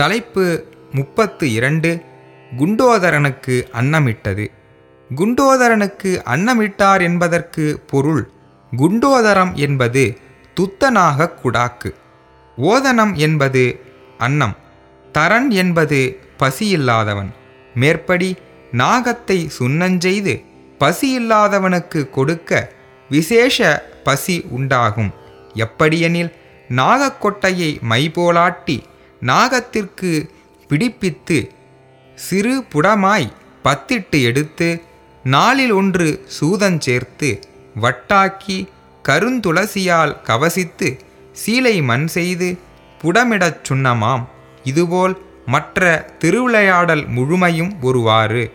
தலைப்பு முப்பத்து இரண்டு குண்டோதரனுக்கு அன்னமிட்டது. குண்டோதரனுக்கு அன்னமிட்டார் என்பதற்கு பொருள் குண்டோதரம் என்பது துத்தனாக குடாக்கு. ஓதனம் என்பது அன்னம். தரன் என்பது பசியில்லாதவன். மேற்படி நாகத்தை சுண்ணஞ்செய்து பசியில்லாதவனுக்கு கொடுக்க விசேஷ பசி உண்டாகும். எப்படியெனில் நாகக்கொட்டையை மைபோலாட்டி நாகத்திற்கு பிடிப்பித்து சிறு புடமாய் பத்திட்டு எடுத்து நாளில் ஒன்று சூதஞ்சேர்த்து வட்டாக்கி கருந்துளசியால் கவசித்து சீலை மண் செய்து புடமிடச் சுண்ணமாம். இதுபோல் மற்ற திருவிளையாடல் முழுமையும் ஒருவாறு.